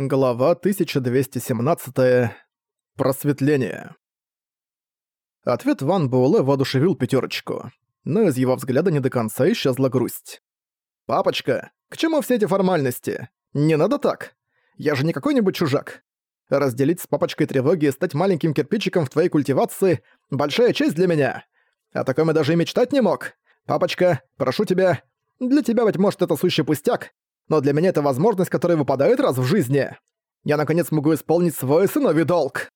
Глава 1217. Просветление. Ответ Ван Буэлэ воодушевил пятерочку, но из его взгляда не до конца исчезла грусть. «Папочка, к чему все эти формальности? Не надо так. Я же не какой-нибудь чужак. Разделить с папочкой тревоги и стать маленьким кирпичиком в твоей культивации – большая честь для меня. О таком я даже и мечтать не мог. Папочка, прошу тебя, для тебя, быть может, это сущий пустяк, но для меня это возможность, которая выпадает раз в жизни. Я наконец могу исполнить свой сыновий долг!»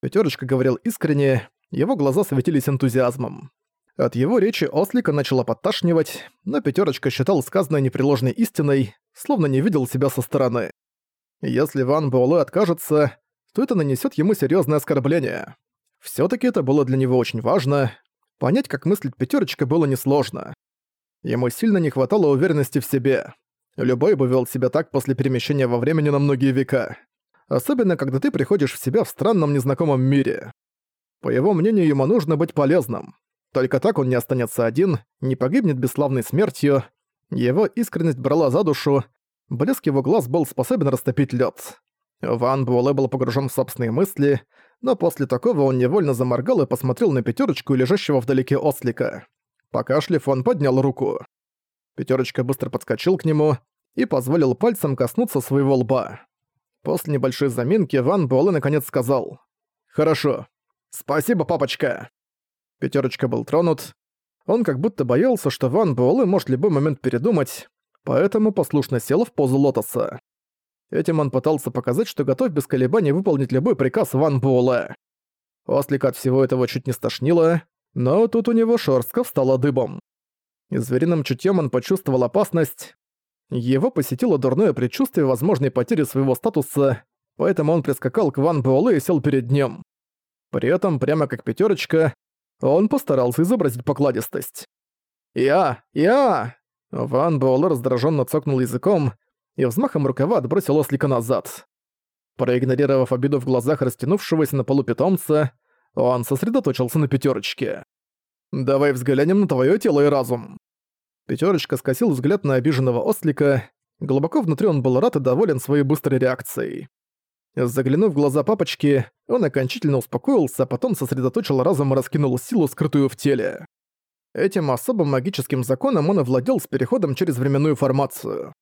Пятерочка говорил искренне, его глаза светились энтузиазмом. От его речи Ослика начала подташнивать, но Пятерочка считал сказанное непреложной истиной, словно не видел себя со стороны. Если Ван Буэлэ откажется, то это нанесет ему серьезное оскорбление. все таки это было для него очень важно. Понять, как мыслит Пятерочка, было несложно. Ему сильно не хватало уверенности в себе. Любой бы вел себя так после перемещения во времени на многие века. Особенно, когда ты приходишь в себя в странном незнакомом мире. По его мнению, ему нужно быть полезным. Только так он не останется один, не погибнет бесславной смертью. Его искренность брала за душу, блеск его глаз был способен растопить лед. Ван Буэлэ был погружен в собственные мысли, но после такого он невольно заморгал и посмотрел на пятерочку лежащего вдалеке ослика. Покашлив, он поднял руку. Пятерочка быстро подскочил к нему и позволил пальцем коснуться своего лба. После небольшой заминки Ван Буэлэ наконец сказал «Хорошо. Спасибо, папочка». Пятерочка был тронут. Он как будто боялся, что Ван Буэлэ может любой момент передумать, поэтому послушно сел в позу лотоса. Этим он пытался показать, что готов без колебаний выполнить любой приказ Ван Буэлэ. Ослик от всего этого чуть не стошнило, но тут у него шорстка встала дыбом. Звериным чутьем он почувствовал опасность. Его посетило дурное предчувствие возможной потери своего статуса, поэтому он прискакал к Ван Буэлэ и сел перед ним. При этом, прямо как пятерочка, он постарался изобразить покладистость. «Я! Я!» Ван Буэлэ раздраженно цокнул языком и взмахом рукава отбросил ослика назад. Проигнорировав обиду в глазах растянувшегося на полу питомца, он сосредоточился на пятерочке. Давай взглянем на твое тело и разум». Пятерочка скосил взгляд на обиженного ослика. Глубоко внутри он был рад и доволен своей быстрой реакцией. Заглянув в глаза папочки, он окончательно успокоился, а потом сосредоточил разум и раскинул силу, скрытую в теле. Этим особым магическим законом он овладел с переходом через временную формацию.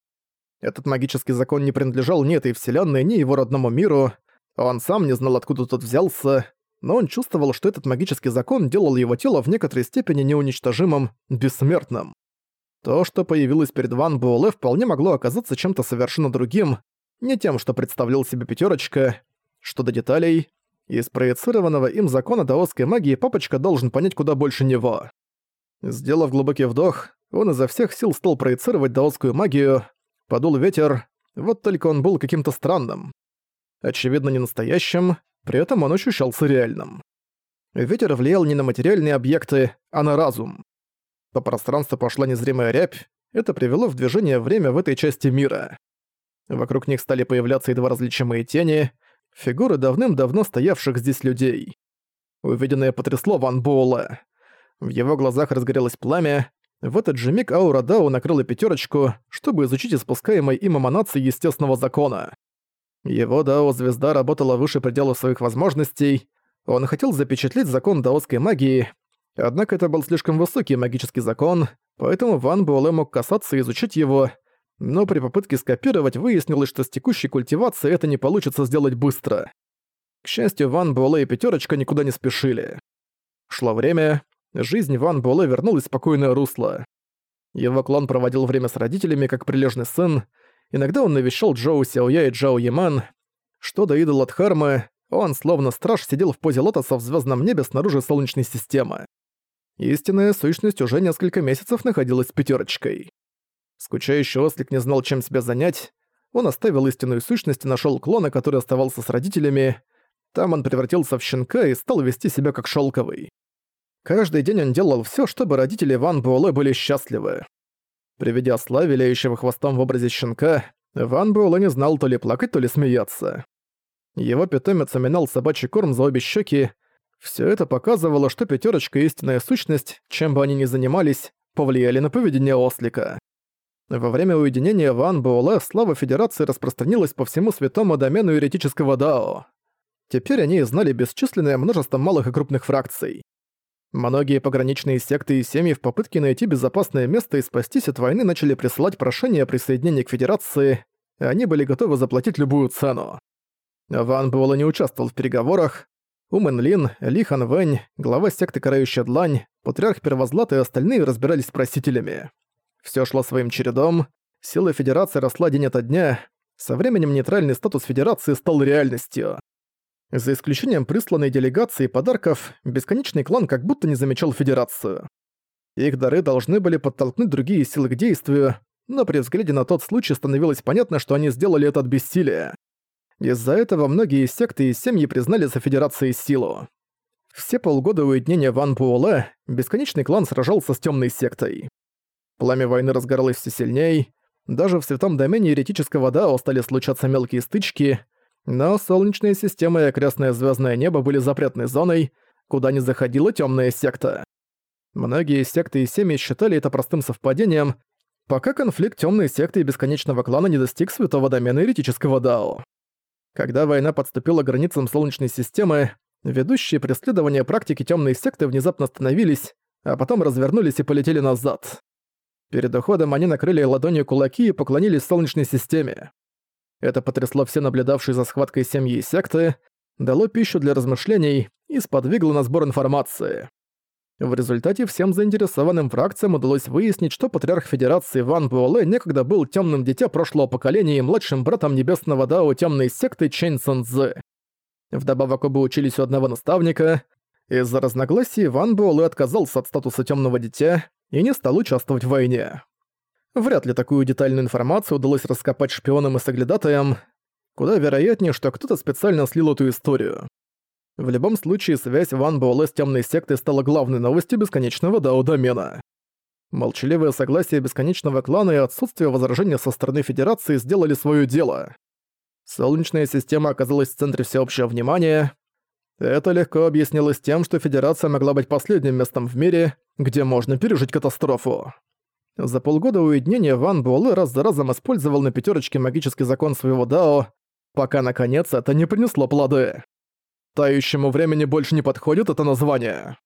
Этот магический закон не принадлежал ни этой вселенной, ни его родному миру. Он сам не знал, откуда тот взялся, но он чувствовал, что этот магический закон делал его тело в некоторой степени неуничтожимым, бессмертным. То, что появилось перед Ван Буэлэ, вполне могло оказаться чем-то совершенно другим, не тем, что представлял себе пятерочка. Что до деталей, из проецированного им закона даосской магии папочка должен понять куда больше него. Сделав глубокий вдох, он изо всех сил стал проецировать даосскую магию, подул ветер, вот только он был каким-то странным. Очевидно, не настоящим, при этом он ощущался реальным. Ветер влиял не на материальные объекты, а на разум. По пространству пошла незримая рябь, это привело в движение время в этой части мира. Вокруг них стали появляться едва различимые тени, фигуры давным-давно стоявших здесь людей. Увиденное потрясло Ван Буэлла. В его глазах разгорелось пламя, в этот же миг аура Дао накрыла пятерочку, чтобы изучить испускаемые им эманации естественного закона. Его Дао-звезда работала выше предела своих возможностей. Он хотел запечатлеть закон даосской магии, однако это был слишком высокий магический закон, поэтому Ван Буэлэ мог касаться и изучить его, но при попытке скопировать выяснилось, что с текущей культивацией это не получится сделать быстро. К счастью, Ван Буэлэ и Пятерочка никуда не спешили. Шло время, жизнь Ван Буэлэ вернулась в спокойное русло. Его клон проводил время с родителями, как прилежный сын, Иногда он навещал Джоу Сяоя и Джао Яман. Что до идола Дхармы, он, словно страж, сидел в позе лотоса в звездном небе снаружи Солнечной системы. Истинная сущность уже несколько месяцев находилась с пятерочкой. Скучающий ослик не знал, чем себя занять. Он оставил истинную сущность и нашел клона, который оставался с родителями. Там он превратился в щенка и стал вести себя как шелковый. Каждый день он делал все, чтобы родители Ван Буэлэ были счастливы. Приведя осла, виляющего хвостом в образе щенка, Ван Буэлэ не знал то ли плакать, то ли смеяться. Его питомец уминал собачий корм за обе щеки. Все это показывало, что пятерочка истинная сущность, чем бы они ни занимались, повлияли на поведение ослика. Во время уединения Ван Буэлэ слава Федерации распространилась по всему святому домену еретического Дао. Теперь они знали бесчисленное множество малых и крупных фракций. Многие пограничные секты и семьи в попытке найти безопасное место и спастись от войны начали присылать прошения о присоединении к Федерации, и они были готовы заплатить любую цену. Ван Буэлэ не участвовал в переговорах. Умен Лин, Ли Хан Вэнь, глава секты Карающая Длань, Патриарх Первозлат и остальные разбирались с просителями. Все шло своим чередом, сила Федерации росла день ото дня, со временем нейтральный статус Федерации стал реальностью. За исключением присланной делегации подарков, бесконечный клан как будто не замечал Федерацию. Их дары должны были подтолкнуть другие силы к действию, но при взгляде на тот случай становилось понятно, что они сделали это от бессилия. Из-за этого многие секты и семьи признали за Федерацией силу. Все полгода уединения Ван Буэлэ бесконечный клан сражался с темной сектой. Пламя войны разгоралось все сильней, даже в святом домене еретического Дао стали случаться мелкие стычки, но Солнечная система и окрестное звездное небо были запретной зоной, куда не заходила темная секта. Многие секты и семьи считали это простым совпадением, пока конфликт темной секты и бесконечного клана не достиг святого домена еретического Дао. Когда война подступила к границам Солнечной системы, ведущие преследования практики темной секты внезапно остановились, а потом развернулись и полетели назад. Перед уходом они накрыли ладонью кулаки и поклонились Солнечной системе. Это потрясло все наблюдавшие за схваткой семьи и секты, дало пищу для размышлений и сподвигло на сбор информации. В результате всем заинтересованным фракциям удалось выяснить, что патриарх Федерации Ван Буэлэ некогда был темным дитя прошлого поколения и младшим братом небесного Дао темной секты Чэнь Цэнзы. Вдобавок оба учились у одного наставника. Из-за разногласий Ван Буэлэ отказался от статуса темного дитя и не стал участвовать в войне. Вряд ли такую детальную информацию удалось раскопать шпионам и соглядатаям. Куда вероятнее, что кто-то специально слил эту историю. В любом случае, связь Ван Буэлэ с темной сектой стала главной новостью бесконечного Дао-домена. Молчаливое согласие бесконечного клана и отсутствие возражения со стороны Федерации сделали свое дело. Солнечная система оказалась в центре всеобщего внимания. Это легко объяснилось тем, что Федерация могла быть последним местом в мире, где можно пережить катастрофу. За полгода уединения Ван Буэлэ раз за разом использовал на пятерочке магический закон своего Дао, пока наконец это не принесло плоды. Тающему времени больше не подходит это название.